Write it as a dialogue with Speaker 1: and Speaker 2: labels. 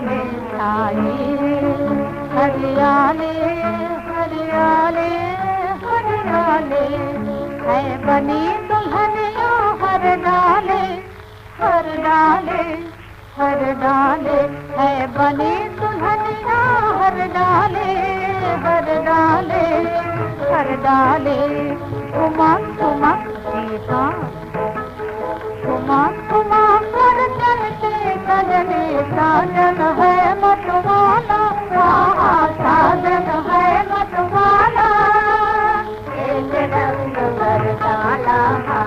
Speaker 1: हरियाले हरियाले हरियाले हरियाले। है बनी दुल्हनिया हर डाले हर डाले हर डाले। है बनी दुल्हनिया हर डाले हर डाले हर डाले। उमंग उमंग सीता, उमंग उमंग कर चलते कजने साजन। ha ha